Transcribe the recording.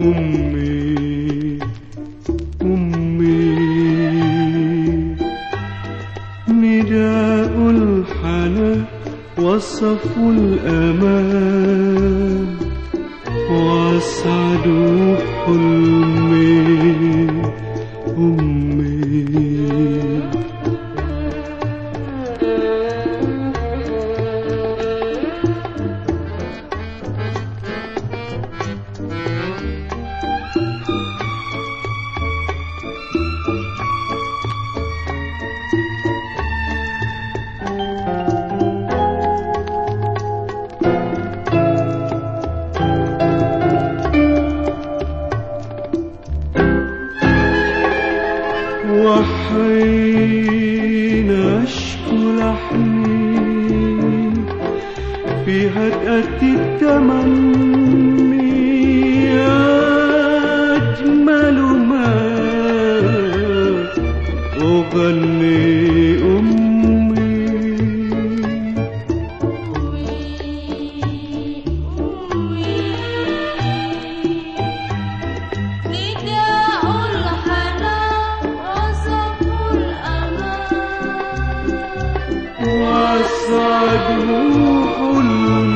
أمي أمي. نداء الحنان وصف الأمان وأسعد حلمي وحين أشكو لحني في هدأة التمني. أجمل ما أغني الأمان وأسعد حلمي